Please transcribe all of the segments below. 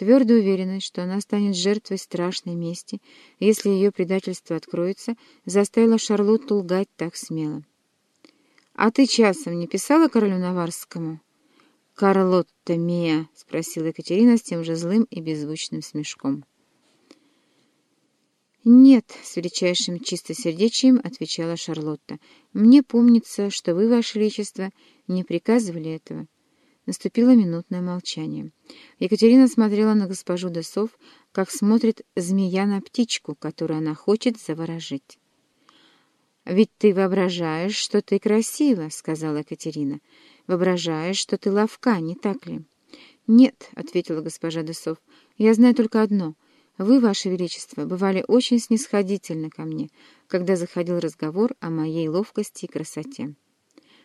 Твердо уверенность, что она станет жертвой страшной мести, если ее предательство откроется, заставила Шарлотту лгать так смело. «А ты часом не писала королю Наварскому?» «Карлотта Мия?» — спросила Екатерина с тем же злым и беззвучным смешком. «Нет», — с величайшим чистосердечием отвечала Шарлотта. «Мне помнится, что вы, Ваше Величество, не приказывали этого». Наступило минутное молчание. Екатерина смотрела на госпожу Десов, как смотрит змея на птичку, которую она хочет заворожить. «Ведь ты воображаешь, что ты красива», — сказала Екатерина. «Воображаешь, что ты ловка, не так ли?» «Нет», — ответила госпожа Десов, — «я знаю только одно. Вы, Ваше Величество, бывали очень снисходительны ко мне, когда заходил разговор о моей ловкости и красоте».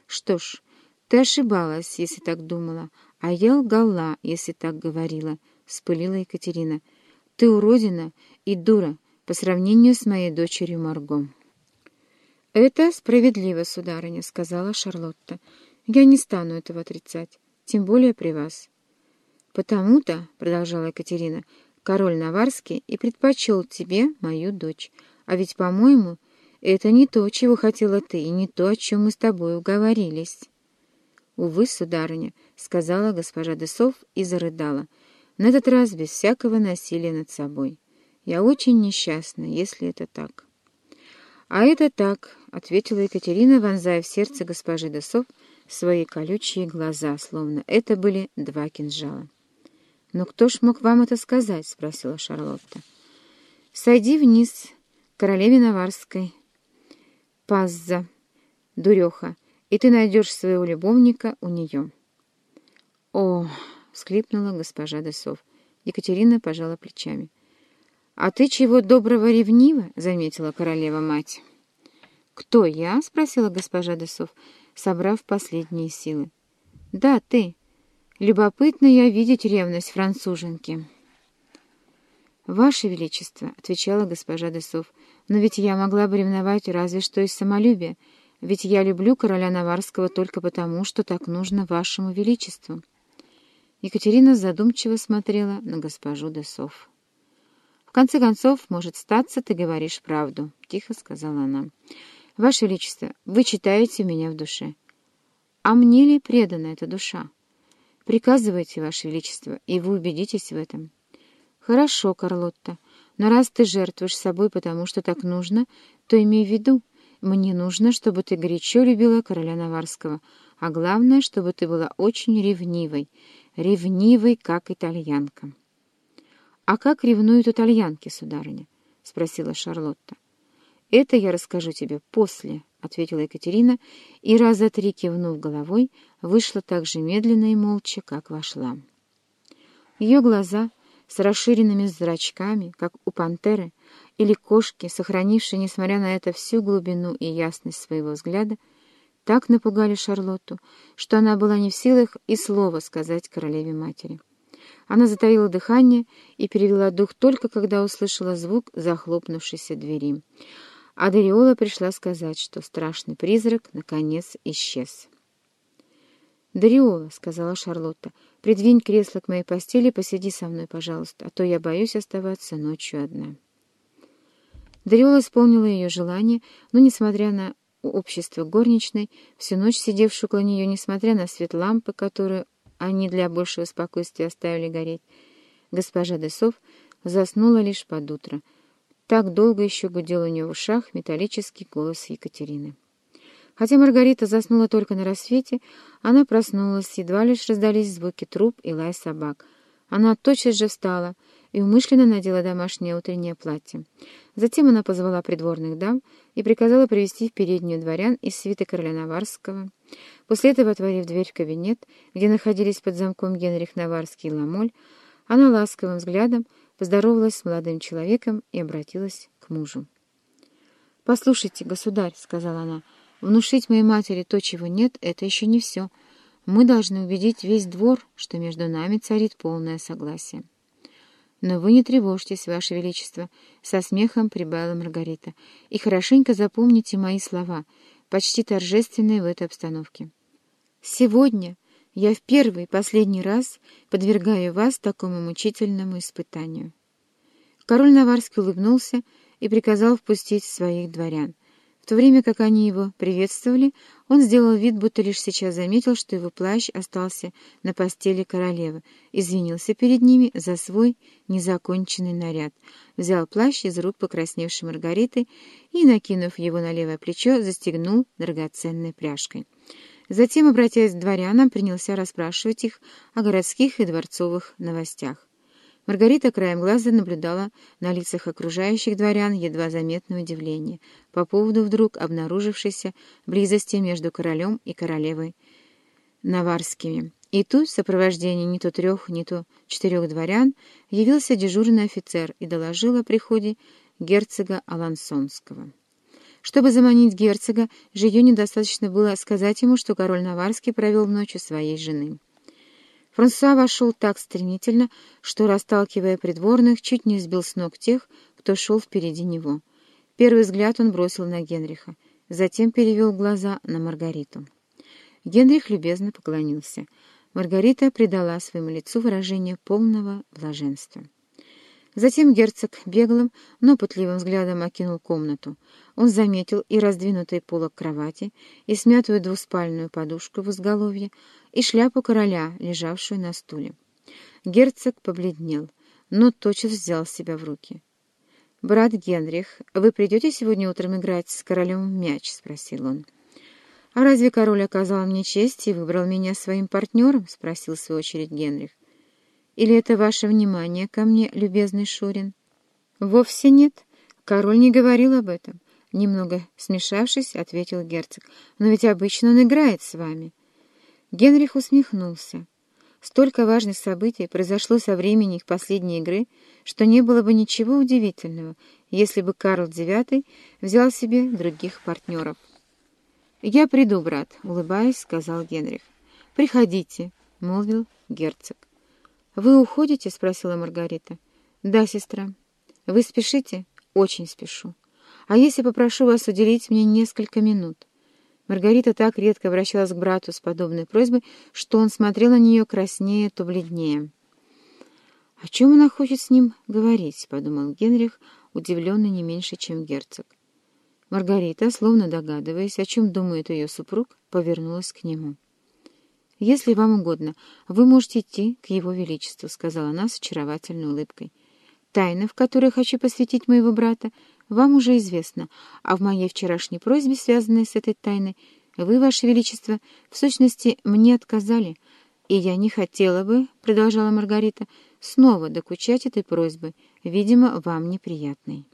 «Что ж, «Ты ошибалась, если так думала, а я лгала, если так говорила», — вспылила Екатерина. «Ты уродина и дура по сравнению с моей дочерью Марго». «Это справедливо, сударыня», — сказала Шарлотта. «Я не стану этого отрицать, тем более при вас». «Потому-то», — продолжала Екатерина, — «король Наварский и предпочел тебе мою дочь. А ведь, по-моему, это не то, чего хотела ты, и не то, о чем мы с тобой уговорились». «Увы, сударыня», — сказала госпожа Десов и зарыдала, на этот раз без всякого насилия над собой. «Я очень несчастна, если это так». «А это так», — ответила Екатерина, вонзая в сердце госпожи Десов свои колючие глаза, словно это были два кинжала. «Но кто ж мог вам это сказать?» — спросила Шарлотта. «Сойди вниз, королеве Наварской». «Пазза, дуреха, и ты найдешь своего любовника у нее. — О! — всхлипнула госпожа Десов. Екатерина пожала плечами. — А ты чего доброго ревнива? — заметила королева-мать. — Кто я? — спросила госпожа Десов, собрав последние силы. — Да, ты. Любопытно я видеть ревность француженки. — «Ваше Величество», — отвечала госпожа Десов, — «но ведь я могла бы ревновать разве что из самолюбия, ведь я люблю короля Наварского только потому, что так нужно вашему величеству». Екатерина задумчиво смотрела на госпожу Десов. «В конце концов, может статься, ты говоришь правду», — тихо сказала она. «Ваше Величество, вы читаете меня в душе. А мне ли предана эта душа? Приказывайте, Ваше Величество, и вы убедитесь в этом». «Хорошо, Карлотта, но раз ты жертвуешь собой потому, что так нужно, то имей в виду, мне нужно, чтобы ты горячо любила короля Наварского, а главное, чтобы ты была очень ревнивой, ревнивой, как итальянка». «А как ревнуют итальянки, сударыня?» — спросила Шарлотта. «Это я расскажу тебе после», — ответила Екатерина, и раза три кивнув головой, вышла так же медленно и молча, как вошла. Ее глаза с расширенными зрачками, как у пантеры, или кошки, сохранившие, несмотря на это, всю глубину и ясность своего взгляда, так напугали Шарлотту, что она была не в силах и слова сказать королеве-матери. Она затаила дыхание и перевела дух только когда услышала звук захлопнувшейся двери. А Дариола пришла сказать, что страшный призрак наконец исчез. «Дариола», — сказала Шарлотта, — «придвинь кресло к моей постели и посиди со мной, пожалуйста, а то я боюсь оставаться ночью одна». Дариола исполнила ее желание, но, несмотря на общество горничной, всю ночь сидевшую около нее, несмотря на свет лампы, которую они для большего спокойствия оставили гореть, госпожа Десов заснула лишь под утро. Так долго еще гудел у нее в ушах металлический голос Екатерины. Хотя Маргарита заснула только на рассвете, она проснулась, едва лишь раздались звуки труп и лай собак. Она тотчас же встала — и умышленно надела домашнее утреннее платье. Затем она позвала придворных дам и приказала привести в переднюю дворян из свиты короля Наварского. После этого, отворив дверь в кабинет, где находились под замком Генрих Наварский и Ламоль, она ласковым взглядом поздоровалась с молодым человеком и обратилась к мужу. «Послушайте, государь», — сказала она, — «внушить моей матери то, чего нет, это еще не все. Мы должны убедить весь двор, что между нами царит полное согласие». «Но вы не тревожьтесь, Ваше Величество», — со смехом прибавила Маргарита, «и хорошенько запомните мои слова, почти торжественные в этой обстановке. Сегодня Я в первый и последний раз подвергаю вас такому мучительному испытанию». Король Наварский улыбнулся и приказал впустить своих дворян. В то время как они его приветствовали, он сделал вид, будто лишь сейчас заметил, что его плащ остался на постели королевы, извинился перед ними за свой незаконченный наряд, взял плащ из рук покрасневшей Маргариты и, накинув его на левое плечо, застегнул драгоценной пряжкой. Затем, обратясь к дворянам, принялся расспрашивать их о городских и дворцовых новостях. Маргарита краем глаза наблюдала на лицах окружающих дворян едва заметное удивление по поводу вдруг обнаружившейся близости между королем и королевой Наварскими. И тут, в сопровождении не то трех, не то четырех дворян, явился дежурный офицер и доложил о приходе герцога Алансонского. Чтобы заманить герцога, Жию недостаточно было сказать ему, что король Наварский провел ночь у своей жены. Франсуа вошел так стремительно, что, расталкивая придворных, чуть не сбил с ног тех, кто шел впереди него. Первый взгляд он бросил на Генриха, затем перевел глаза на Маргариту. Генрих любезно поклонился. Маргарита придала своему лицу выражение полного блаженства. Затем герцог беглым, но пытливым взглядом окинул комнату. Он заметил и раздвинутый полок кровати, и смятую двуспальную подушку в изголовье, и шляпу короля, лежавшую на стуле. Герцог побледнел, но тотчас взял себя в руки. «Брат Генрих, вы придете сегодня утром играть с королем в мяч?» — спросил он. «А разве король оказал мне честь и выбрал меня своим партнером?» — спросил в свою очередь Генрих. Или это ваше внимание ко мне, любезный Шурин? Вовсе нет. Король не говорил об этом. Немного смешавшись, ответил герцог. Но ведь обычно он играет с вами. Генрих усмехнулся. Столько важных событий произошло со времени их последней игры, что не было бы ничего удивительного, если бы Карл IX взял себе других партнеров. «Я приду, брат», — улыбаясь, сказал Генрих. «Приходите», — молвил герцог. «Вы уходите?» — спросила Маргарита. «Да, сестра». «Вы спешите?» «Очень спешу. А если попрошу вас уделить мне несколько минут?» Маргарита так редко обращалась к брату с подобной просьбой, что он смотрел на нее краснее, то бледнее. «О чем она хочет с ним говорить?» — подумал Генрих, удивленный не меньше, чем герцог. Маргарита, словно догадываясь, о чем думает ее супруг, повернулась к нему. «Если вам угодно, вы можете идти к его величеству», — сказала она с очаровательной улыбкой. «Тайна, в которой хочу посвятить моего брата, вам уже известна, а в моей вчерашней просьбе, связанной с этой тайной, вы, ваше величество, в сущности, мне отказали, и я не хотела бы, — продолжала Маргарита, — снова докучать этой просьбы, видимо, вам неприятной».